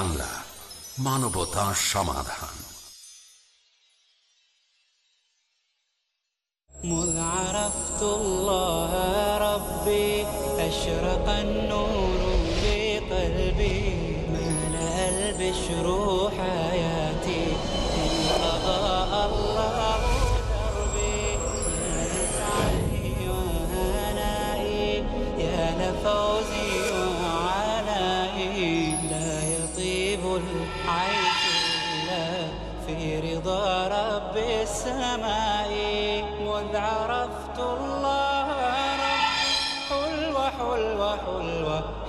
Piece TV Bangla মানবতা সমাধান مذ عرفت الله ربي أشرق النور في قلبي ملأ البشر حياتي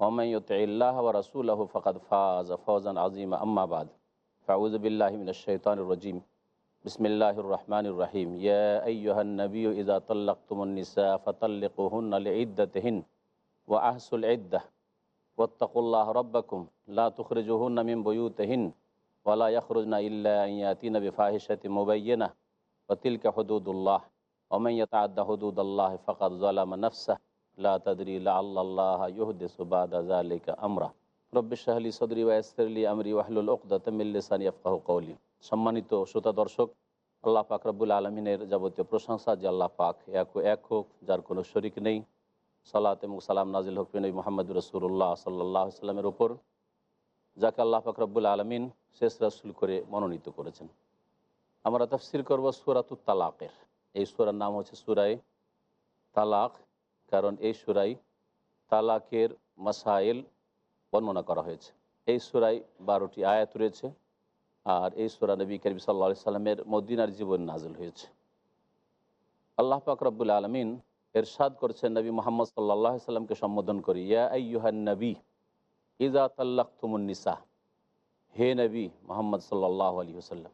ومن يطع الله ورسوله فقد فاز فوزا عظيما. أما بعد فأعوذ بالله من الشيطان الرجيم. بسم الله الرحمن الرحيم. يا أيها النبي إذا طلقتم النساء فطلقوهن لعدتهن وأحسوا العدة. واتقوا الله ربكم. لا تخرجوهن من بيوتهن ولا يخرجن إلا أن يأتين بفاحشة مبينة. وتلك حدود الله. ومن يتعد حدود الله فقد ظلم نفسه. আমরা। আফকাহ কৌলি সম্মানিত শ্রোতা দর্শক, আল্লাহ পাক রব্বুল আলমিনের যাবতীয় প্রশংসা যে আল্লাহ পাক এক এক হোক, যার কোনো শরিক নেই। সালাত এবং সালাম নাজিল হক নবী মোহাম্মদ রসুল্লাহ সাল্লাহ সাল্লামের ওপর যাকে আল্লাহ পাক রব্বুল আলমিন শেষ রাসুল করে মনোনীত করেছেন। আমরা তফসির করব সুরাতুত তালাকের। এই সুরার নাম হচ্ছে সুরায় তালাক। কারণ এই সুরাই তালাকের মাসাইল বর্ণনা করা হয়েছে। এই সুরাই বারোটি আয়াত রয়েছে আর এই সুরা নবী করিম সাল্লা সাল্লামের মদিনার জীবন নাজল হয়েছে। আল্লাহ পাক রব্বুল আলমিন এরশাদ করছেন নবী মোহাম্মদ সাল্লাহ সাল্লামকে সম্বোধন করি, ইয়া নবী ইজা তাল্লাক তুমুন্নিসা হে নবী মোহাম্মদ সাল্লাহ আলী হুসাল্লাম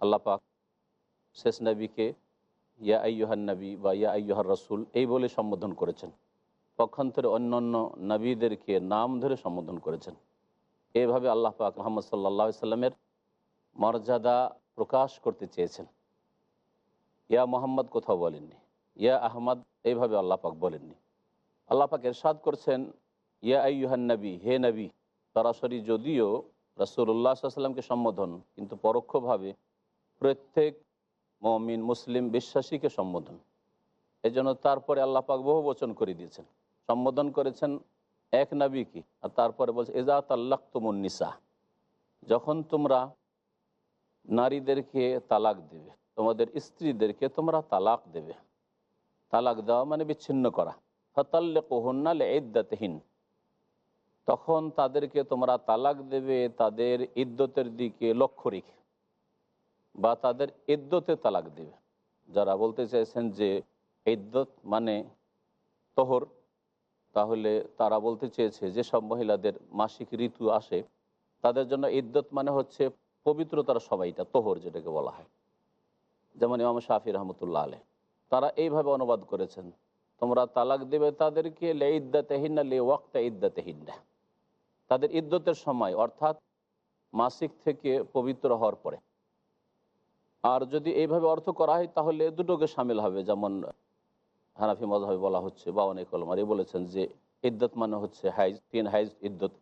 আল্লাহ পাক শেষ নবীকে ইয়া আইয়ুহান নবী বা ইয়া আইয়ুহার রসুল, এই বলে সম্বোধন করেছেন। পক্ষান্তরে অন্য অন্য নবীদেরকে নাম ধরে সম্বোধন করেছেন। এভাবে আল্লাহ পাক মোহাম্মদ সাল্লাহ সাল্লামের মর্যাদা প্রকাশ করতে চেয়েছেন। ইয়া মোহাম্মদ কোথাও বলেননি। ইয়া আহমদ, এইভাবে আল্লাহ পাক বলেননি। আল্লাহ পাক এরশাদ করছেন, ইয়া আইয়ুহান নবী, হে নবী, সরাসরি যদিও রসুল্লাহ সাল্লামকে সম্বোধন, কিন্তু পরোক্ষভাবে প্রত্যেক মমিন, মুসলিম বিশ্বাসীকে সম্বোধন। এজন্য তারপরে আল্লাহ পাক বহু বচন করে দিয়েছেন। সম্বোধন করেছেন এক নবীকে আর তারপরে বলছে এজাত আল্লাহ তুমুন্নিসা যখন তোমরা নারীদেরকে তালাক দেবে, তোমাদের স্ত্রীদেরকে তোমরা তালাক দেবে। তালাক দেওয়া মানে বিচ্ছিন্ন করা। ফতাল্লে কোহন্নাল ইদ্দাতহীন তখন তাদেরকে তোমরা তালাক দেবে তাদের ইদ্যতের দিকে লক্ষ্য রেখে। বা তাদের ইদ্যতে তালাক দেবে। যারা বলতে চাইছেন যে ইদ্যত মানে তোহর, তাহলে তারা বলতে চেয়েছে যে সব মহিলাদের মাসিক ঋতু আসে, তাদের জন্য ইদ্যত মানে হচ্ছে পবিত্রতার সবাইটা তোহর যেটাকে বলা হয়। যেমন ইমাম শাফি রহমতুল্লাহ আলে তারা এইভাবে অনুবাদ করেছেন, তোমরা তালাক দেবে তাদেরকে লে ইদ্দাতেহিনা লে ওয়াক্তা ইদ্দাতেহিনা তাদের ইদ্যতের সময়, অর্থাৎ মাসিক থেকে পবিত্র হওয়ার পরে। আর যদি এইভাবে অর্থ করা হয়, তাহলে দুটোকে সামিল হবে, যেমন হানাফি মজাবে বলা হচ্ছে বা অনেক কলমারি বলেছেন যে ইদ্যত মানে হচ্ছে হাইজ, তিন হাইজ ইদ্যত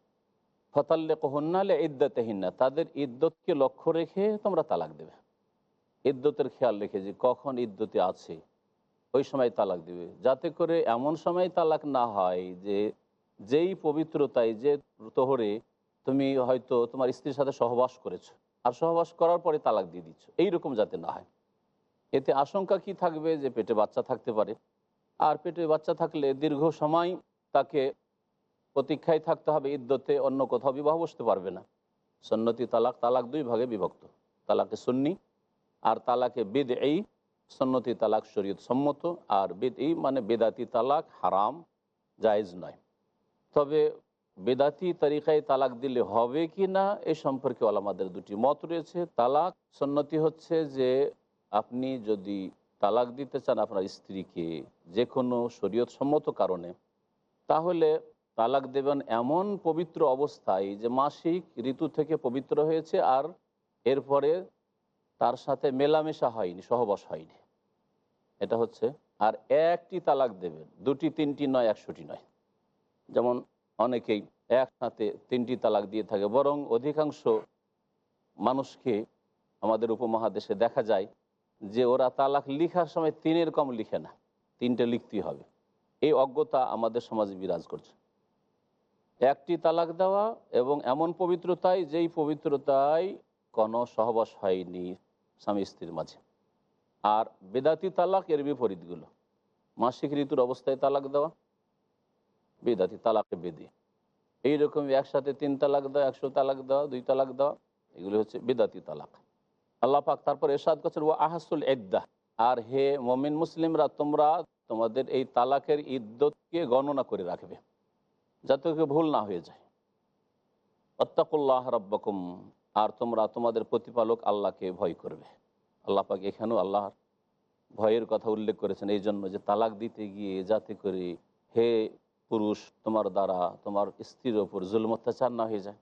ফতাল্লে কহন্নালে ইদ্যতেহিনা তাদের ইদ্যতকে লক্ষ্য রেখে তোমরা তালাক দেবে। ইদ্যতের খেয়াল রেখে যে কখন ইদ্যতে আছে, ওই সময় তালাক দিবে। যাতে করে এমন সময় তালাক না হয় যে, যেই পবিত্রতায় যে তোহরে তুমি হয়তো তোমার স্ত্রীর সাথে সহবাস করেছ আর সহবাস করার পরে তালাক দিয়ে দিচ্ছ। এইরকম যাতে না হয়। এতে আশঙ্কা কি থাকবে যে পেটে বাচ্চা থাকতে পারে? আর পেটে বাচ্চা থাকলে দীর্ঘ সময় তাকে প্রতীক্ষায় থাকতে হবে, ইদ্যতে অন্য কোথাও বিবাহ বসতে পারবে না। সন্নতি তালাক তালাক দুই ভাগে বিভক্ত। তালাকে সুন্নি আর তালাকে বেদ এই সন্নতি তালাক শরীয়ত সম্মত আর বেদ এই মানে বেদাতি তালাক হারাম, জায়েজ নয়। তবে বেদাতি তরিকায় তালাক দিলে হবে কি না, এ সম্পর্কে আলামাদের দুটি মত রয়েছে। তালাক সন্নতি হচ্ছে যে আপনি যদি তালাক দিতে চান আপনার স্ত্রীকে যে কোনো শরীয়ত সম্মত কারণে, তাহলে তালাক দেবেন এমন পবিত্র অবস্থায় যে মাসিক ঋতু থেকে পবিত্র হয়েছে আর এরপরে তার সাথে মেলামেশা হয়নি, সহবাস হয়নি। এটা হচ্ছে, আর একটি তালাক দেবেন, দুটি, তিনটি নয়, একশোটি নয়। যেমন অনেকেই একসাথে তিনটি তালাক দিয়ে থাকে, বরং অধিকাংশ মানুষকে আমাদের উপমহাদেশে দেখা যায় যে ওরা তালাক লিখার সময় তিনের কম লিখে না, তিনটে লিখতেই হবে। এই অজ্ঞতা আমাদের সমাজে বিরাজ করছে। একটি তালাক দেওয়া এবং এমন পবিত্রতায় যেই পবিত্রতায় কোনো সহবাস হয়নি স্বামী স্ত্রীর মাঝে। আর বেদাতি তালাক এর বিপরীতগুলো। মাসিক ঋতুর অবস্থায় তালাক দেওয়া বেদাতি তালাকে বেদি এইরকম একসাথে তিন তালাক দেওয়া একশো তালাক দেওয়া দুই তালাক দেওয়া এগুলো হচ্ছে বেদাতি তালাক। আল্লাহ পাক তারপর এরশাদ করছেন ও আহাসুল এদ্দা আর হে মমিন মুসলিমরা, তোমরা তোমাদের এই তালাকের ইদ্যতকে গণনা করে রাখবে, যাতে ভুল না হয়ে যায়। অত্তাকুল্লাহ রব্বাকুম আর তোমরা তোমাদের প্রতিপালক আল্লাহকে ভয় করবে। আল্লাহ পাক এখানেও আল্লাহর ভয়ের কথা উল্লেখ করেছেন এই জন্য যে তালাক দিতে গিয়ে যাতে করে হে পুরুষ তোমার দ্বারা তোমার স্ত্রীর ওপর জুলম অত্যাচার না হয়ে যায়,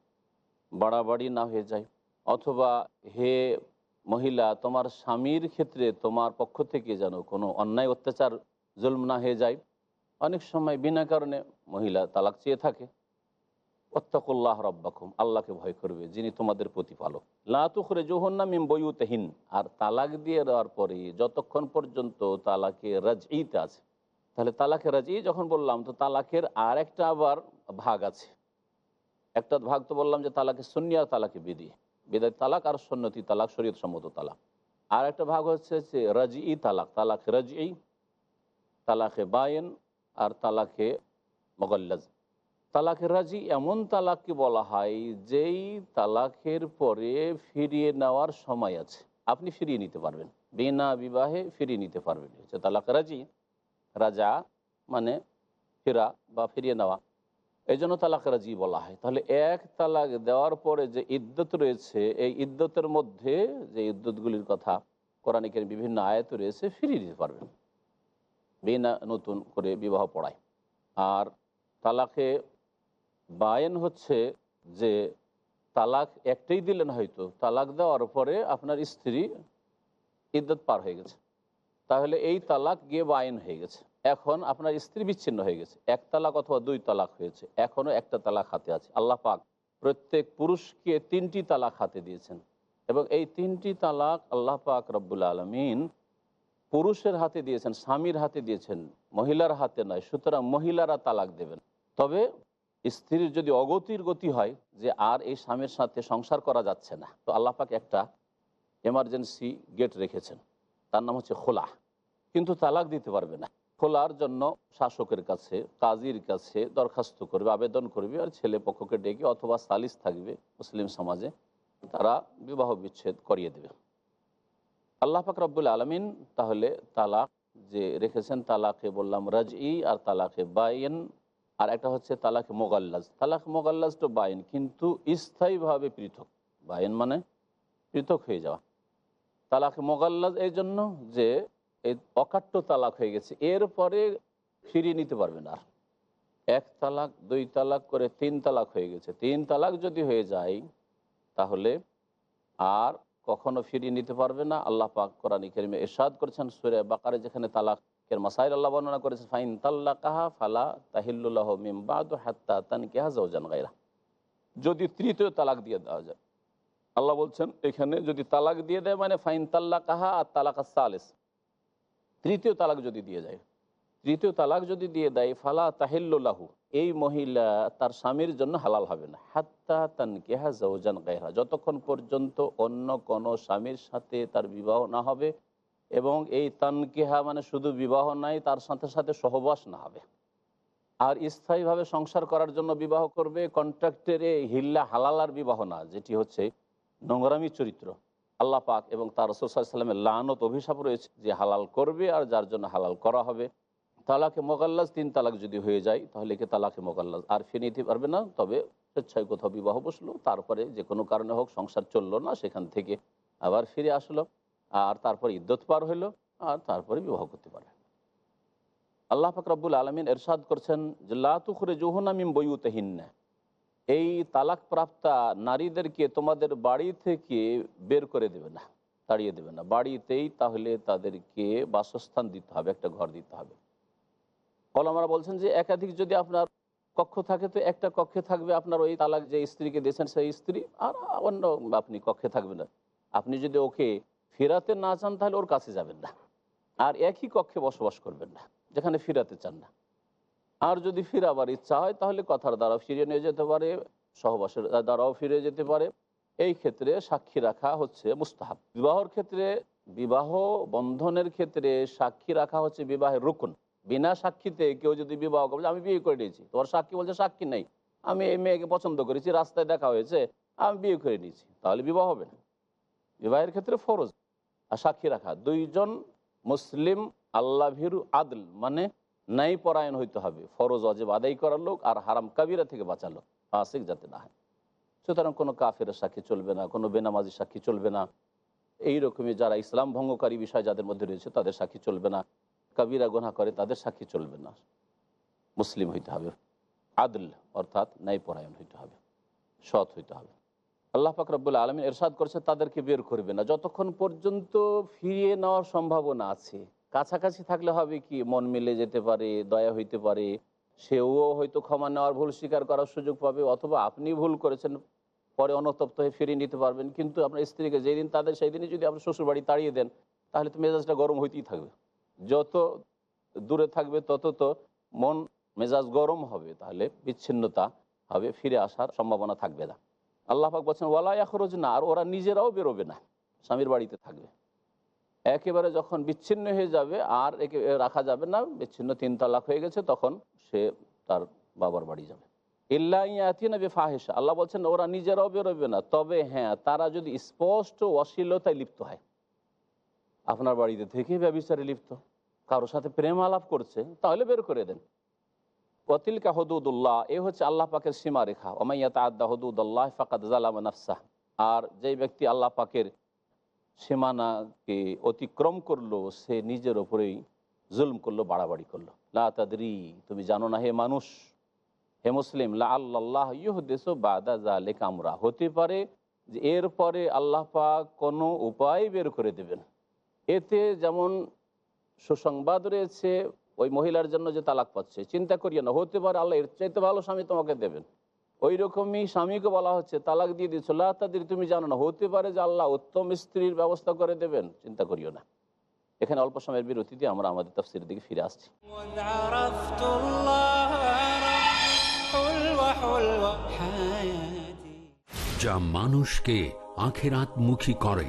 বাড়াবাড়ি না হয়ে যায়, অথবা হে মহিলা, তোমার স্বামীর ক্ষেত্রে তোমার পক্ষ থেকে যেন কোনো অন্যায়, অত্যাচার, জুলম না হয়ে যায়। অনেক সময় বিনা কারণে মহিলা তালাক চেয়ে থাকে। অত্তাকুল্লাহ রব্বাকুম, আল্লাহকে ভয় করবে, যিনি তোমাদের প্রতিপালক। লাতুখরে জোহন্না মিম বইউতেহীন আর তালাক দিয়ে দেওয়ার পরে যতক্ষণ পর্যন্ত তালাকে রাজইতে আছে তাহলে তালাকে রাজি। যখন বললাম, তো তালাকের আর একটা আবার ভাগ আছে। একটা ভাগ তো বললাম যে তালাকে সুন্নি আর তালাকে বেদি। বিদায় তালাক আর সন্ন্যতি তালাক শরীয়ত সম্মত তালাক। আর একটা ভাগ হচ্ছে যে রাজি তালাক তালাক রাজি তালাকে বায়েন আর তালাকে মোগল্লাজ। তালাকে রাজি এমন তালাককে বলা হয় যেই তালাকের পরে ফিরিয়ে নেওয়ার সময় আছে। আপনি ফিরিয়ে নিতে পারবেন। বিনা বিবাহে ফিরিয়ে নিতে পারবেন। হচ্ছে তালাক রাজি। রাজা মানে ফেরা বা ফিরিয়ে নেওয়া এই জন্য তালাক রাজি বলা হয়। তাহলে এক তালাক দেওয়ার পরে যে ইদ্যত রয়েছে, এই ইদ্যতের মধ্যে যে ইদ্যতগুলির কথা কোরআনিকের বিভিন্ন আয়ত রয়েছে, ফিরিয়ে দিতে পারবেন। বিনা নতুন করে বিবাহ পড়ায়। আর তালাকে বায়েন হচ্ছে যে তালাক একটাই দিলেন হয়তো, তালাক দেওয়ার পরে আপনার স্ত্রী ইদ্যত পার হয়ে গেছে। তাহলে এই তালাক গিয়ে বায়েন হয়ে গেছে। এখন আপনার স্ত্রী বিচ্ছিন্ন হয়ে গেছে। এক তালাক অথবা দুই তালাক হয়েছে। এখনও একটা তালাক হাতে আছে। আল্লাহ পাক প্রত্যেক পুরুষকে তিনটি তালাক হাতে দিয়েছেন। এবং এই তিনটি তালাক আল্লাহ পাক রব্বুল আলমিন পুরুষের হাতে দিয়েছেন, স্বামীর হাতে দিয়েছেন, মহিলার হাতে নয়। সুতরাং মহিলারা তালাক দেবেন। তবে স্ত্রীর যদি অগতির গতি হয় যে আর এই স্বামীর সাথে সংসার করা যাচ্ছে না, তো আল্লাহ পাক একটা এমার্জেন্সি গেট রেখেছেন। তার নাম হচ্ছে খোলা। কিন্তু তালাক দিতে পারবে না। খোলার জন্য শাসকের কাছে, কাজীর কাছে দরখাস্ত করবে, আবেদন করবে আর ছেলে পক্ষকে ডেকে অথবা সালিস থাকবে মুসলিম সমাজে তারা বিবাহ বিচ্ছেদ করিয়ে দেবে। আল্লাহ পাক রব্বুল আলমিন তাহলে তালাক যে রেখেছেন, তালাকে বললাম রাজ ই আর তালাকে বাইন, আর একটা হচ্ছে তালাকে মোগাল্লাজ। তালাক মোগাল্লাজ তো বাইন, কিন্তু স্থায়ীভাবে পৃথক। বাইন মানে পৃথক হয়ে যাওয়া। তালাকে মোগাল্লাজ এই জন্য যে এই অকাট্য তালাক হয়ে গেছে। এরপরে ফিরিয়ে নিতে পারবে না। এক তালাক, দুই তালাক করে তিন তালাক হয়ে গেছে। তিন তালাক যদি হয়ে যায়, তাহলে আর কখনো ফিরিয়ে নিতে পারবে না। আল্লাহ পাক কোরআন কেরিমে এরশাদ করেছেন সুরে বাকারে, যেখানে তালাকের মাসাইল আল্লাহ বর্ণনা করেছেন ফাইন তাল্লা কাহা ফালা তাহিল্লাহ মিমবাদ হাত্তা তান কেহা জান গাইরা যদি তৃতীয় তালাক দিয়ে দেওয়া যায়। আল্লাহ বলছেন, এখানে যদি তালাক দিয়ে দেয় মানে ফাইন তাল্লা কাহা আর তালাক সালেস। তৃতীয় তালাক যদি দিয়ে যায় তৃতীয় তালাক যদি দিয়ে দেয়, ফালা তাহিল্লাহু এই মহিলা তার স্বামীর জন্য হালাল হবে না। হাত্তা তান কেহা জৌজান গায়রা, যতক্ষণ পর্যন্ত অন্য কোনো স্বামীর সাথে তার বিবাহ না হবে এবং এই তানকেহা মানে শুধু বিবাহ নাই, তার সাথে সাথে সহবাস না হবে। আর স্থায়ীভাবে সংসার করার জন্য বিবাহ করবে, কন্ট্রাক্টের হিল্লা হালালার বিবাহ না, যেটি হচ্ছে নোংরামি চরিত্র। আল্লাহ পাক এবং তার রসুলামের লানত অভিশাপ রয়েছে যে হালাল করবে আর যার জন্য হালাল করা হবে। তালাকে মোগাল্লাজ তিন তালাক যদি হয়ে যায়, তাহলে কি তালাকে মোগাল্লাজ আর ফিরে নিতে পারবে না, তবে স্বেচ্ছায় কোথাও বিবাহ বসল, তারপরে যে কোনো কারণে হোক সংসার চলল না, সেখান থেকে আবার ফিরে আসলো। আর তারপর ইদ্যত পার হইল আর তারপরে বিবাহ করতে পারে আল্লাহ ফাকরাবুল আলমিন এরশাদ করছেন যে লাতুখরে জোহনামিম বইউতহিন্না। এই তালাক প্রাপ্তা নারীদেরকে তোমাদের বাড়ি থেকে বের করে দেবে না, তাড়িয়ে দেবে না। বাড়িতেই তাহলে তাদেরকে বাসস্থান দিতে হবে, একটা ঘর দিতে হবে। কলমারা বলছেন যে একাধিক যদি আপনার কক্ষ থাকে, তো একটা কক্ষে থাকবে আপনার ওই তালাক যে স্ত্রীকে দিয়েছেন সেই স্ত্রী, আর অন্য আপনি কক্ষে থাকবেন না। আপনি যদি ওকে ফেরাতে না চান, তাহলে ওর কাছে যাবেন না। আর একই কক্ষে বসবাস করবেন না, যেখানে ফিরাতে চান না। আর যদি ফিরাবার ইচ্ছা হয়, তাহলে কথার দ্বারাও ফিরিয়ে নিয়ে যেতে পারে, সহবাসের দ্বারাও ফিরে যেতে পারে। এই ক্ষেত্রে সাক্ষী রাখা হচ্ছে মুস্তাহাব। বিবাহর ক্ষেত্রে, বিবাহ বন্ধনের ক্ষেত্রে সাক্ষী রাখা হচ্ছে বিবাহের রুকুন। বিনা সাক্ষীতে কেউ যদি বিবাহ করে, আমি বিয়ে করে নিয়েছি, তোমার সাক্ষী বলছে সাক্ষী নেই, আমি এই মেয়েকে পছন্দ করেছি, রাস্তায় দেখা হয়েছে, আমি বিয়ে করে নিয়েছি, তাহলে বিবাহ হবে না। বিবাহের ক্ষেত্রে ফরজ। আর সাক্ষী রাখা, দুইজন মুসলিম আল্লাহ ভীরু আদল মানে ন্যায় পরায়ণ হইতে হবে। ফরজ অজেব আদায় করার লোক আর হারাম কাবিরা থেকে বাঁচালো ফাসিক যাতে না হয়। সুতরাং কোনো কাফের সাক্ষী চলবে না, কোনো বেনামাজি সাক্ষী চলবে না। এই রকমই যারা ইসলাম ভঙ্গকারী বিষয় যাদের মধ্যে রয়েছে তাদের সাক্ষী চলবে না। কাবিরা গোনা করে তাদের সাক্ষী চলবে না। মুসলিম হইতে হবে। আদল অর্থাৎ ন্যায় পরায়ণ হইতে হবে। সৎ হইতে হবে। আল্লাহ পাক আলমী এরশাদ করছে তাদেরকে বের করবে না। যতক্ষণ পর্যন্ত ফিরিয়ে নেওয়ার সম্ভাবনা আছে কাছাকাছি থাকলে হবে কি? মন মিলে যেতে পারে, দয়া হইতে পারে। সেও হয়তো ক্ষমা নেওয়ার ভুল স্বীকার করার সুযোগ পাবে, অথবা আপনি ভুল করেছেন, পরে অনতপ্ত হয়ে ফিরিয়ে নিতে পারবেন। কিন্তু আপনার স্ত্রীকে যেদিন তাদের সেই দিনই যদি আপনার শ্বশুরবাড়ি তাড়িয়ে দেন, তাহলে তো মেজাজটা গরম হইতেই থাকবে। যত দূরে থাকবে, তত তো মন, মেজাজ গরম হবে, তাহলে বিচ্ছিন্নতা হবে, ফিরে আসার সম্ভাবনা থাকবে না। আল্লাহ পাক বলছেন, ওয়ালা খরচ না আর ওরা নিজেরাও বেরোবে না, স্বামীর বাড়িতে থাকবে। একেবারে যখন বিচ্ছিন্ন হয়ে যাবে, আর একে রাখা যাবে না, বিচ্ছিন্ন তিন তালাক হয়ে গেছে, তখন সে তার বাবার বাড়ি যাবে। ইল্লাহিনবী ফাহেসা আল্লাহ বলছেন, ওরা নিজেরাও বেরোবে না। তবে হ্যাঁ তারা যদি স্পষ্ট অশ্লীলতায় লিপ্ত হয়, আপনার বাড়িতে থেকে ব্যবচারে লিপ্ত, কারোর সাথে প্রেম আলাপ করছে, তাহলে বের করে দেন। ওয়াতিলকা হদুদুল্লাহ, এ হচ্ছে আল্লাহ পাকের সীমা রেখা ওমাইয়াত আদা হদুদুল্লাহ ফাকাদ জালাম আর যেই ব্যক্তি আল্লাহ পাকের সীমানাকে অতিক্রম করল, সে নিজের ওপরেই জুলম করল, বাড়াবাড়ি করল। লা তুমি জানো না হে মানুষ, হে মুসলিম লা আল্লাহ ইহদেশ বাদা জালে কামরা হতে পারে যে এরপরে আল্লাহ পাক কোনো উপায় বের করে দেবেন। এতে যেমন সুসংবাদ রয়েছে, ওই মহিলার জন্য যে তালাক পাচ্ছে, চিন্তা করিও না। হতে পারে আল্লাহ এর চাইতে ভালো স্বামী তোমাকে দেবেন। ওই রকমই স্বামীকে বলা হচ্ছে, তালাক দিয়ে দিচ্ছ তাদের, তুমি জানো না। হতে পারে যে আল্লাহ উত্তম স্ত্রীর ব্যবস্থা করে দেবেন, চিন্তা করিও না। এখানে অল্প সময়ের বিরতিতে আমরা আমাদের তফসির দিকে ফিরে আসছি। যা মানুষকে আখেরাত মুখী করে।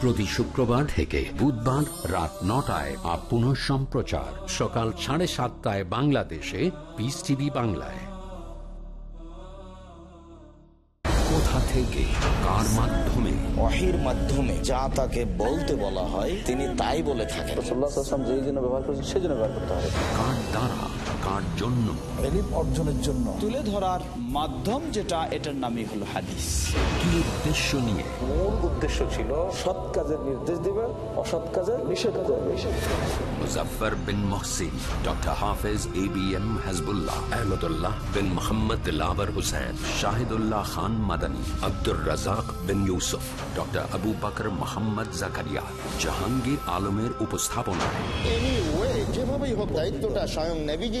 প্রতি শুক্রবার থেকে বুধবার রাত নটায় আর পুনঃ সম্প্রচার। সকাল সাড়ে সাতটায় বাংলাদেশে পিস টিভি বাংলায়। কোথা থেকে কার মাধ্যমে ওয়াহির মাধ্যমে যা তাকে বলতে বলা হয় তিনি তাই বলে থাকেন। ব্যবহার করেছেন সেই জন্য ব্যবহার করতে হবে। কার দ্বারা কার জন্য। এলিম অর্জনের জন্য। তুলে ধরার মাধ্যম যেটা এটার নামই হলো হাদিস। কি উদ্দেশ্য নিয়ে? মূল উদ্দেশ্য ছিল সৎ কাজের নির্দেশ দিবে অসৎ কাজের নিষেধ। করবে Muzaffar bin Mohsin doctor Hafez A B M Hazbullah Ahmadullah bin Mohammad Lavar Hussain Shahidullah Khan Madani Abdur Razzak bin Yusuf doctor Abu Bakar Mohammad Zakaria Jahangir আলমের উপস্থাপনা যেভাবেই হোক দায়িত্বটা স্বয়ং নেভিজি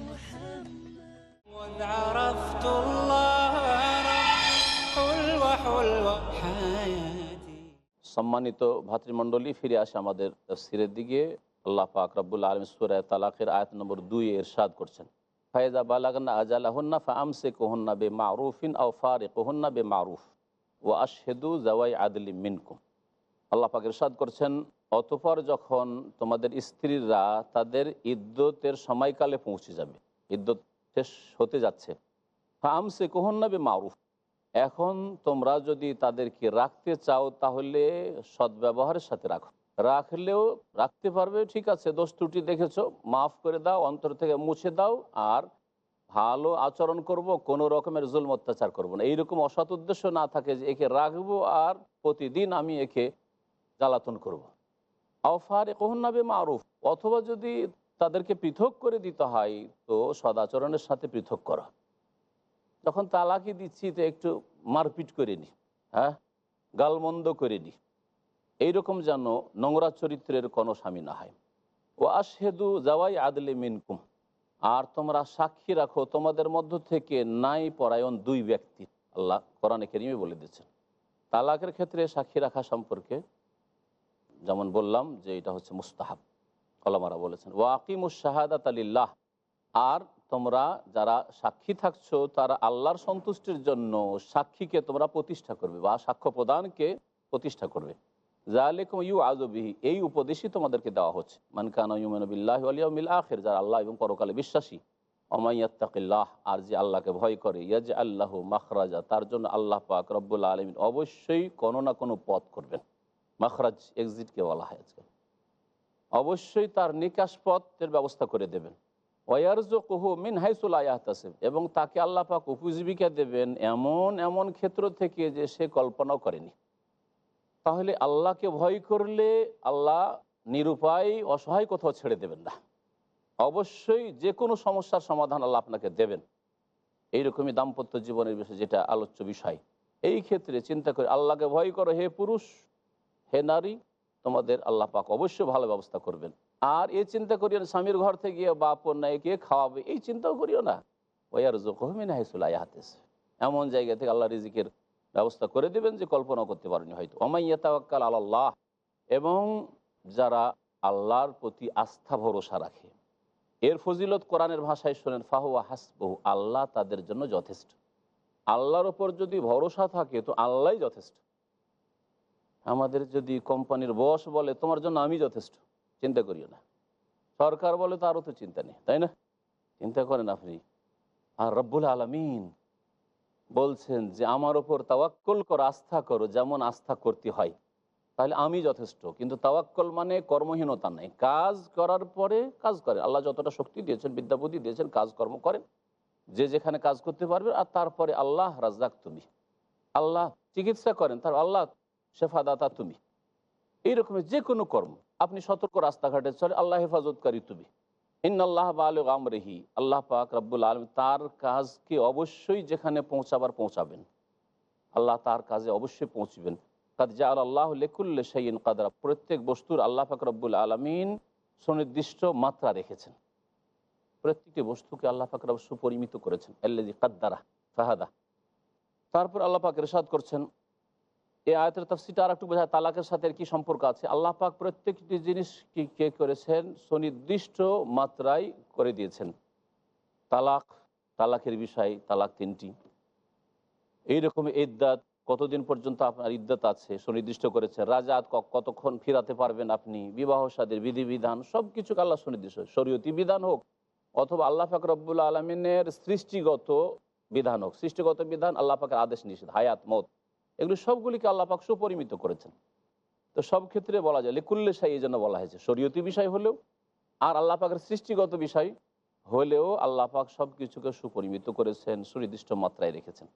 সম্মানিত ভাতৃমণ্ডলী, ফিরে আসে আমাদের সিরের দিকে। আল্লাহ পাক রব্বুল আলম সুরায় তালাকের আয়াত নম্বর দুই এরশাদ করছেন। ফায়জা বালাগনা আজালাহন্না ফামসে কোহন্না বে মারুফিন আও ফারে কোহন্না বে মারুফ ও আশহেদু জাওয়াই আদলি মিনকুম। আল্লাহ পাক ইরশাদ করছেন, অতপর যখন তোমাদের স্ত্রীরা তাদের ইদ্যতের সময়কালে পৌঁছে যাবে, ইদ্যত শেষ হতে যাচ্ছে ফামসে কোহন্না বে মারুফ এখন তোমরা যদি তাদেরকে রাখতে চাও, তাহলে সদ্ব্যবহারের সাথে রাখো। রাখলেও রাখতে পারবে, ঠিক আছে, দোষ ত্রুটি দেখেছ, মাফ করে দাও, অন্তর থেকে মুছে দাও, আর ভালো আচরণ করব, কোনো রকমের জুল অত্যাচার করব না। এইরকম অসৎ উদ্দেশ্য না থাকে যে একে রাখব আর প্রতিদিন আমি একে জ্বালাতন করব। আওফার কহন্নাবে মারুফ অথবা যদি তাদেরকে পৃথক করে দিতে হয়, তো সদাচরণের সাথে পৃথক করা। যখন তালাকি দিচ্ছি, তো একটু মারপিট করে নি হ্যাঁ? গালমন্দ করে নি। এইরকম যেন নোংরা চরিত্রের কোনো স্বামী না হয়। ও আশেদু জাওয়াই আদলে মিনকুম। আর তোমরা সাক্ষী রাখো, তোমাদের মধ্য থেকে নাই পরায়ণ দুই ব্যক্তি, আল্লাহ কোরআনে কেরিমে বলে দিচ্ছেন তালাকের ক্ষেত্রে সাক্ষী রাখা সম্পর্কে যেমন বললাম যে এটা হচ্ছে মুস্তাহাব। কলামারা বলেছেন ওয়াকিমুস শাহাদাত আলিল্লাহ আর তোমরা যারা সাক্ষী থাকছো, তারা আল্লাহর সন্তুষ্টির জন্য সাক্ষীকে তোমরা প্রতিষ্ঠা করবে বা সাক্ষ্য প্রদানকে প্রতিষ্ঠা করবে। জালেকুম ইউ আজবিহি এই উপদেশই তোমাদেরকে দেওয়া হচ্ছে। মানকানা ইউমানবিল্লাহ আলিয়ামিল আখের, যারা আল্লাহ এবং পরকালে বিশ্বাসী। অমাইয়াত্তাকিল্লাহ আর যে আল্লাহকে ভয় করে ইয়াজ আল্লাহ মাখরাজা, তার জন্য আল্লাহ পাক রব্বুল আলমিন অবশ্যই কোনো না কোনো পথ করবেন। মাখরাজ এক্সিটকে বলা হয় আজকাল অবশ্যই তার নিকাশ পথের ব্যবস্থা করে দেবেন। ওয়ারজ মিন হাইসুল আয়াহতাসিব এবং তাকে আল্লাহ পাক উপজীবিকা দেবেন এমন এমন ক্ষেত্র থেকে যে সে কল্পনাও করেনি। তাহলে আল্লাহকে ভয় করলে আল্লাহ নিরুপায়, অসহায় কোথাও ছেড়ে দেবেন না। অবশ্যই যে কোনো সমস্যার সমাধান আল্লাহ আপনাকে দেবেন। এইরকমই দাম্পত্য জীবনের বিষয়, যেটা আলোচ্য বিষয়। এই ক্ষেত্রে চিন্তা করে আল্লাহকে ভয় করো, হে পুরুষ, হে নারী তোমাদের আল্লাহ পাক অবশ্যই ভালো ব্যবস্থা করবেন। আর এই চিন্তা করিও না, স্বামীর ঘর থেকে গিয়ে বাপ নাই, কে খাওয়াবে, এই চিন্তাও করিও না। ওয়ার জোকহমিন হাইসুলাই হাতেস এমন জায়গা থেকে আল্লাহ রিজিকের ব্যবস্থা করে দেবেন যে কল্পনা করতে পারেনি হয়তো। অমাইয়াতাওয়াক্কাল আল্লাহ এবং যারা আল্লাহর প্রতি আস্থা, ভরসা রাখে, এর ফজিলত কোরআনের ভাষায় শোনেন, ফাহুয়া হাসবহু, আল্লাহ তাদের জন্য যথেষ্ট। আল্লাহর ওপর যদি ভরসা থাকে, তো আল্লাহ যথেষ্ট। আমাদের যদি কোম্পানির বস বলে, তোমার জন্য আমি যথেষ্ট, চিন্তা করিও না। সরকার বলে তো আরও তো চিন্তা নেই, তাই না? চিন্তা করেন আপনি। আর রব্বুল আলমিন বলছেন যে, আমার ওপর তাওয়াক্কল করো, আস্থা করো, যেমন আস্থা করতে হয়, তাহলে আমি যথেষ্ট। কিন্তু তাওয়াক্কল মানে কর্মহীনতা নেই। কাজ করার পরে কাজ করে। আল্লাহ যতটা শক্তি দিয়েছেন বিদ্যাবুদ্ধি দিয়েছেন, কাজকর্ম করেন। যে যেখানে কাজ করতে পারবে, আর তারপরে আল্লাহ রাজ্জাক তুমি। আল্লাহ চিকিৎসা করেন, তার আল্লাহ শেফাদাতা তুমি। এইরকমের যে কোনো কর্ম। আপনি সতর্ক রাস্তাঘাটে চলে, আল্লাহ হেফাজতকারী তুমি। ইন্নআল্লাহ বাল আমরেহি। আল্লাহ পাক রব্বুল আলম তার কাজকে অবশ্যই যেখানে পৌঁছাবার পৌঁছাবেন। আল্লাহ তার কাজে অবশ্যই পৌঁছবেন। কাদ যা আল্লাহ লেকুল্লে সাইন কাদরা। প্রত্যেক বস্তুর আল্লাহ পাক রব্বুল আলমিন সুনির্দিষ্ট মাত্রা রেখেছেন। প্রত্যেকটি বস্তুকে আল্লাহ পাক সুপরিমিত করেছেন। আল্লাজি কাদ্দারা ফাহাদা তারপর আল্লাহ পাক রেসাদ করছেন এই আয়তের তফসিটা আর একটু বোঝায়, তালাকের সাথে কি সম্পর্ক আছে। আল্লাহ পাক প্রত্যেকটি জিনিস কি কে করেছেন? সুনির্দিষ্ট মাত্রায় করে দিয়েছেন। তালাক, তালাকের বিষয়, তালাক তিনটি। এইরকম ইদ্যাত কতদিন পর্যন্ত আপনার ইদ্যাত আছে? সুনির্দিষ্ট করেছে রাজাত কতক্ষণ ফিরাতে পারবেন আপনি? বিবাহ, সাদের বিধিবিধান সব কিছু আল্লাহ সুনির্দিষ্ট। শরীয়তি বিধান হোক, অথবা আল্লাহ পাক রব্বুল আলমিনের সৃষ্টিগত বিধান হোক। সৃষ্টিগত বিধান আল্লাহ পাকের আদেশ নিষেধ, হায়াত, মত। এগুলো সবগুলিকে আল্লাহ পাক সুপরিমিত করেছেন। তো সব ক্ষেত্রে বলা যায়, লিকুল্লে এই জন্য বলা হয়েছে, শরীয়তি বিষয় হলেও আর আল্লাহ পাকের সৃষ্টিগত বিষয় হলেও আল্লাহ পাক সব কিছুকে সুপরিমিত করেছেন, সুনির্দিষ্ট মাত্রায় রেখেছেন।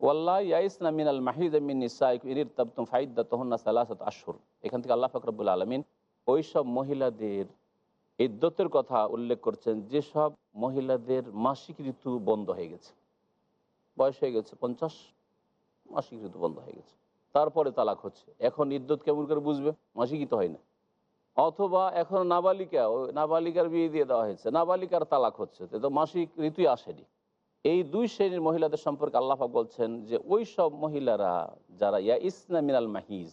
ওয়াল্লাহ ইয়াইসনা মিনাল মাহিদ মিন নিসাইক ইনির তাবতুম ফাইদ্দা তহন্না আশুর এখান থেকে আল্লাহ ফাকরবুল আলমিন ওই সব মহিলাদের ইদ্যতের কথা উল্লেখ করছেন যেসব মহিলাদের মাসিক ঋতু বন্ধ হয়ে গেছে। বয়স হয়ে গেছে পঞ্চাশ মাসিক ঋতু বন্ধ হয়ে গেছে। তারপরে তালাক হচ্ছে। এখন ইদ্যত কেমন করে বুঝবে? মাসিকই তো হয় না। অথবা এখন নাবালিকা নাবালিকার বিয়ে দিয়ে দেওয়া হয়েছে। নাবালিকার তালাক হচ্ছে। তো মাসিক ঋতুই আসেনি। এই দুই শ্রেণির মহিলাদের সম্পর্কে আল্লাহাক বলছেন যে, ওই সব মহিলারা যারা ইয়া ইসনা মিনাল মাহিজ,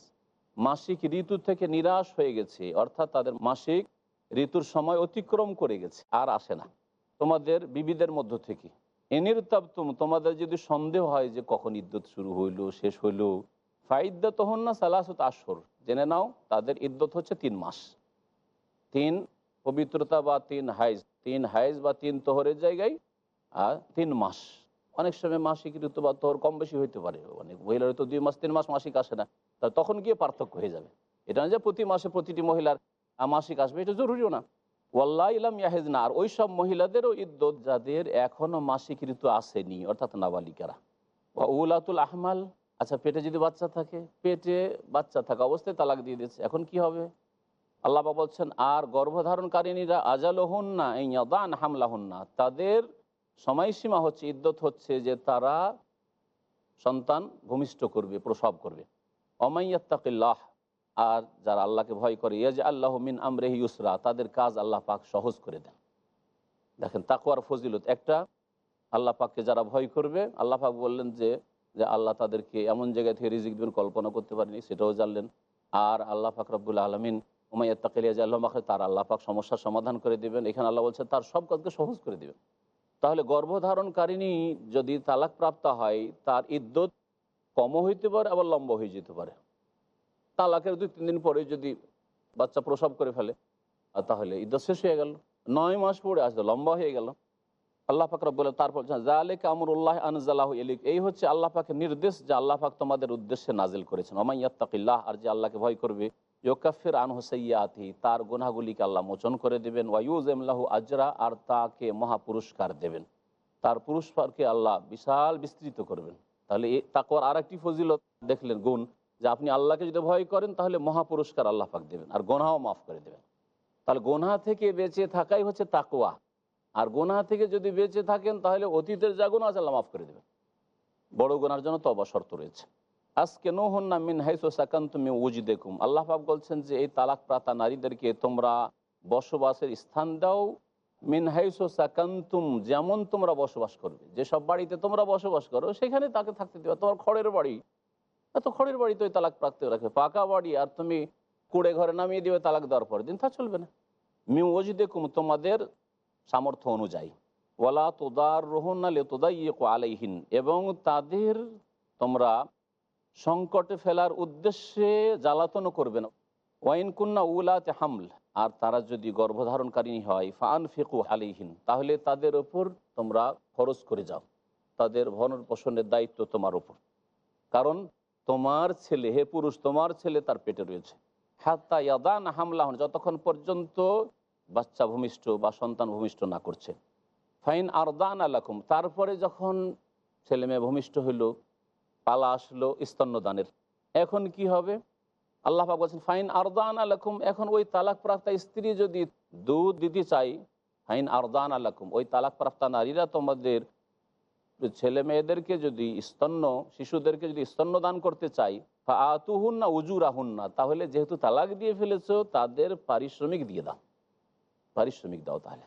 মাসিক ঋতু থেকে নিরাশ হয়ে গেছে, অর্থাৎ তাদের মাসিক ঋতুর সময় অতিক্রম করে গেছে, আর আসে না। তোমাদের বিবিদের মধ্য থেকে। এনির তাবতুম, তোমাদের যদি সন্দেহ হয় যে কখন ইদ্যুৎ শুরু হইল, শেষ হইল ফাইদ্যা তখন না সালাসত আসর জেনে নাও, তাদের ইদ্যত হচ্ছে তিন মাস। তিন পবিত্রতা বা তিন হাইজ তিন হাইজ বা তিন তোহরের জায়গায়, আর তিন মাস। অনেক সময় মাসিক ঋতু বা তোর কম বেশি হইতে পারে। অনেক মহিলার হয়তো দুই মাস, তিন মাস মাসিক আসে না। তা তখন গিয়ে পার্থক্য হয়ে যাবে। এটা না যে প্রতি মাসে প্রতিটি মহিলার মাসিক আসবে, এটা জরুরিও না। ওয়াল্লাহ ইলাম ইয়াহেজ না আর ওই সব মহিলাদেরও ইদ্যত যাদের এখনও মাসিক ঋতু আসেনি, অর্থাৎ নাবালিকারা। উলাতুল আহমাল আচ্ছা পেটে যদি বাচ্চা থাকে, পেটে বাচ্চা থাকা অবস্থায় তালাক দিয়ে দিচ্ছে এখন কি হবে? আল্লাহ পাক বলছেন, আর গর্ভধারণকারিনীরা আজাল হন না এই দান হামলা হন না তাদের সময়সীমা হচ্ছে ইদ্যত হচ্ছে যে তারা সন্তান ভূমিষ্ঠ করবে, প্রসব করবে। অমাইয়াত্তাকিল্লাহ আর যারা আল্লাহকে ভয় করে ইয়াজ আল্লাহ মিন আমরেহ ইউসরা, তাদের কাজ আল্লাহ পাক সহজ করে দেন। দেখেন তাকুয়ার ফজিলত একটা, আল্লাহ পাককে যারা ভয় করবে, আল্লাহ পাক বললেন যে যে আল্লাহ তাদেরকে এমন জায়গা থেকে রিজিক দেবেন কল্পনা করতে পারেনি, সেটাও জানলেন। আর আল্লাহ পাক রব্বুল আলমিন উমাইয়া উমাইয়াত্তাকিলিয়াজ আল্লাহ মাকে তার আল্লাহ পাক সমস্যার সমাধান করে দেবেন। এখানে আল্লাহ বলছে তার সব কাজকে সহজ করে দেবেন। তাহলে গর্ভধারণকারিণী যদি তালাক প্রাপ্ত হয়, তার ইদ্যত কমও হইতে পারে, আবার লম্বা হয়ে যেতে পারে। তালাকের দুই, তিন দিন পরে যদি বাচ্চা প্রসব করে ফেলে তাহলে ইদ্যত শেষ হয়ে গেল। নয় মাস পরে আসলে, লম্বা হয়ে গেল। আল্লাহ পাক রব্বুল তারপর জালেক আমরুল্লাহ আনজালাহ এলিক এই হচ্ছে আল্লাহ পাকের নির্দেশ যে আল্লাহ পাক তোমাদের উদ্দেশ্যে নাজিল করেছেন। অমাইয়াত্তাকিল্লাহ আর যে আল্লাহকে ভয় করবে ইয়োকাফির আন হুসাইয়াতি তার গুনাগুলিকে আল্লাহ মোচন করে দেবেন। ওয়াইউজ এমলাহু আজরা, আর তাকে মহাপুরস্কার দেবেন। তার পুরস্কারকে আল্লাহ বিশাল বিস্তৃত করবেন। তাহলে তাকওয়ার আর একটি ফজিলত দেখলেন, গুণ যে আপনি আল্লাহকে যদি ভয় করেন, তাহলে মহাপুরস্কার আল্লাহ পাক দেবেন। আর গোনাও মাফ করে দেবেন। তাহলে গোনা থেকে বেঁচে থাকাই হচ্ছে তাকওয়া। আর গোনা থেকে যদি বেঁচে থাকেন, তাহলে অতীতের যা গুণ আছে, আল্লাহ মাফ করে দেবেন। বড় গোনার জন্য তবা শর্ত রয়েছে। আজকে নো হন না মিন হাইসো সাকান তুমি উজ দেখুম আল্লাহ পাক বলছেন যে, এই তালাক প্রাতা নারীদেরকে তোমরা বসবাসের স্থান দাও। মিন হাইসো সাকান্তুম, যেমন তোমরা বসবাস করবে। যেসব বাড়িতে তোমরা বসবাস করো, সেখানে তাকে থাকতে দেবে। তোমার খড়ের বাড়ি এত খড়ের বাড়ি তো ওই তালাক প্রাপ্ত রাখবে পাকা বাড়ি আর তুমি কুড়ে ঘরে নামিয়ে দিবে তালাক দেওয়ার পর দিন, তা চলবে না। মি ওজি দেখুম তোমাদের সামর্থ্য অনুযায়ী। ওয়ালা তোদার রোহন নালে তোদা ইয়ে আলাইহিন, এবং তাদের তোমরা সংকটে ফেলার উদ্দেশ্যে জ্বালাতনও করবে না। ওয়াইন কুন্না উলাতে হামল, আর তারা যদি গর্ভধারণকারী হয় ফান ফেকু আলিহীন তাহলে তাদের ওপর তোমরা খরচ করে যাও। তাদের ভরণ পোষণের দায়িত্ব তোমার ওপর কারণ তোমার ছেলে, হে পুরুষ, তোমার ছেলে তার পেটে রয়েছে। হাত্তা ইয়াদান হামলা হন যতক্ষণ পর্যন্ত বাচ্চা ভূমিষ্ঠ বা সন্তান ভূমিষ্ঠ না করছে। ফাইন আরদান আলাকুম তারপরে যখন ছেলে মেয়ে ভূমিষ্ঠ হইল, পালা আসলো স্তন্যদানের। এখন কি হবে? আল্লাহ পাক বলছেন, ফাইন আরদান আলাকুম এখন ওই তালাক প্রাপ্তা স্ত্রী যদি দুধ দিতে চাই ফাইন আরদান আলাকুম ওই তালাক প্রাপ্তা নারীরা তোমাদের ছেলে মেয়েদেরকে যদি স্তন্য, শিশুদেরকে যদি স্তন্য দান করতে চাই আতুহুন না উজুর আহুন না তাহলে যেহেতু তালাক দিয়ে ফেলেছো, তাদের পারিশ্রমিক দিয়ে দাও। পারিশ্রমিক দাও তাহলে।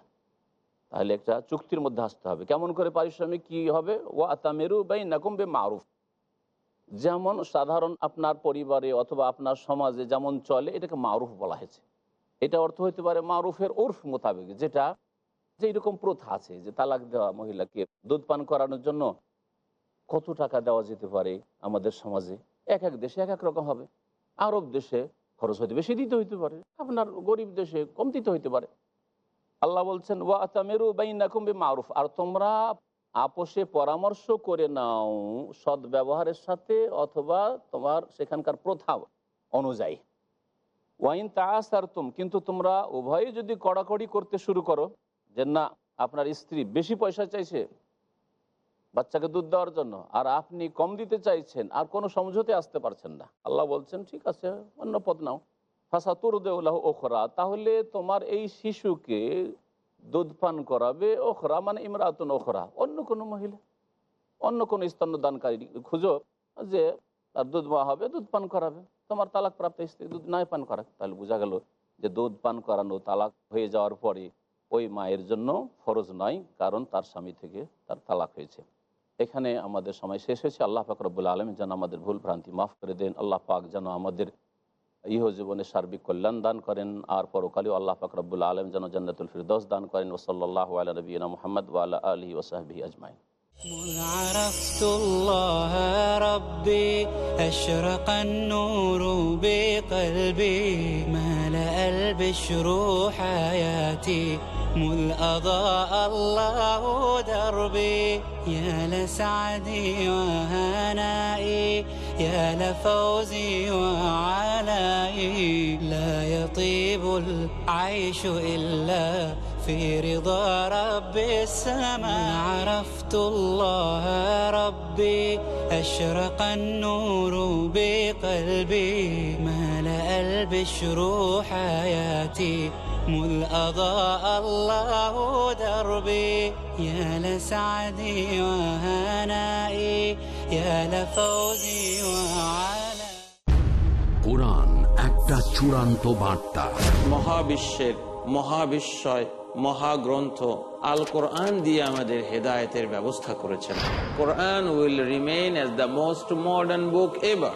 তাহলে একটা চুক্তির মধ্যে আসতে হবে। কেমন করে পারিশ্রমিক কি হবে? ও আতামেরু বাই নাকুম বে মারুফ যেমন সাধারণ আপনার পরিবারে অথবা আপনার সমাজে যেমন চলে, এটাকে মারুফ বলা হয়েছে। এটা অর্থ হতে পারে মারুফের ওরফ মোতাবেক, যেটা যে এরকম প্রথা আছে যে তালাক দেওয়া মহিলাকে দুধ পান করানোর জন্য কত টাকা দেওয়া যেতে পারে আমাদের সমাজে? এক এক দেশে এক এক রকম হবে। আরব দেশে খরচ হইতে বেশি দিতে হইতে পারে। আপনার গরিব দেশে কম দিতে হইতে পারে। আল্লাহ বলছেন ওয়া আতামেরু বাইনাকুম বি মারুফ আর তোমরা আপোষে পরামর্শ করে নাও সৎ ব্যবহারের সাথে অথবা তোমার সেখানকার প্রথা অনুযায়ী। ওয়াইন তাসার তুম কিন্তু তোমরা উভয়ে যদি কড়াকড়ি করতে শুরু করো যে না, আপনার স্ত্রী বেশি পয়সা চাইছে, বাচ্চাকে দুধ দেওয়ার জন্য, আর আপনি কম দিতে চাইছেন, আর কোনো সমঝোতে আসতে পারছেন না। আল্লাহ বলছেন, ঠিক আছে, অন্য পদ নাও। ফাঁসা তুরদেউল্লাহ ওখরা তাহলে তোমার এই শিশুকে দুধ পান করাবে ওখরা মানে ইমরাতুন ওখরা অন্য কোনো মহিলা, অন্য কোনো স্তন্যদানকারী খুঁজো যে তার দুধ মা হবে, দুধ পান করাবে। তোমার তালাক প্রাপ্ত স্ত্রী দুধ নাই পান করা তাহলে বোঝা গেল যে দুধ পান করানো তালাক হয়ে যাওয়ার পরে ওই মায়ের জন্য ফরজ নয় কারণ তার স্বামী থেকে তার তালাক হয়েছে এখানে আমাদের সময় শেষ হয়েছে আল্লাহ পাক রব্বুল আলম যেন আমাদের ভুল ভ্রান্তি মাফ করে দেন আল্লাহ পাক যেন আমাদের ইহ জীবনে সার্বিক কল্যাণ দান করেন আর পরকালীও আল্লাহ পাক রব্বুল আলম যেন জান্নাতুল ফিরদৌস দান করেন ওসল্লাহ আলা নবীনা মোহাম্মদ ওয়ালা আলহি ওসাহবি আজমাইন مذ عرفت الله ربي أشرق النور بقلبي ملأ البشر حياتي مذ أضاء الله دربي. يا لسعدي وهنائي يا لفوزي وعلائي. لا يطيب العيش إلا في رضا رب السماء. عرفت الله ربي أشرق النور بقلبي. ملأ البشر حياتي مذ أضاء الله دربي يا لسعدي وهنائي يا لفوزي وعلى কোরআন একটা চূড়ান্ত বার্তা মহাবিশ্বের মহাবিশ্বয় মহাগ্রন্থ আল কোরআন দিয়ে আমাদের হেদায়েতের ব্যবস্থা করেছেন Quran will remain as the most modern book ever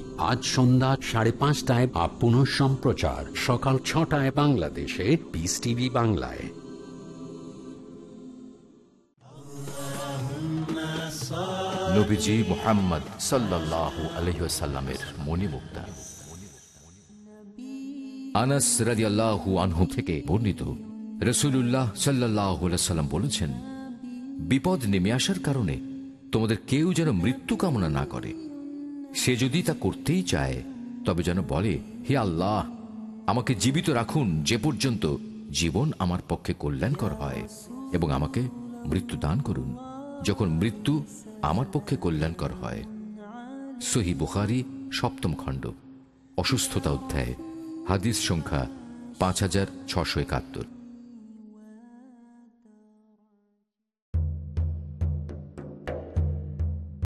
আজ সন্ধ্যা সাড়ে পাঁচটায় বা পুনঃ সম্প্রচার। সকাল ছটায় বাংলাদেশে পিস টিভি বাংলায়। নবীজি মোহাম্মদ আনাস আনহু থেকে বর্ণিত সাল্লাম বলেছেন, বিপদ নেমে আসার কারণে তোমাদের কেউ যেন মৃত্যু কামনা না করে। সে যদি তা করতেই চায়, তবে যেন বলে, হে আল্লাহ, আমাকে জীবিত রাখুন, যে পর্যন্ত জীবন আমার পক্ষে কল্যাণকর হয় এবং আমাকে মৃত্যু দান করুন, যখন মৃত্যু আমার পক্ষে কল্যাণকর হয়। সহি বুখারি, সপ্তম খণ্ড, অসুস্থতা অধ্যায়, হাদিস সংখ্যা পাঁচ হাজার ছশো একাত্তর।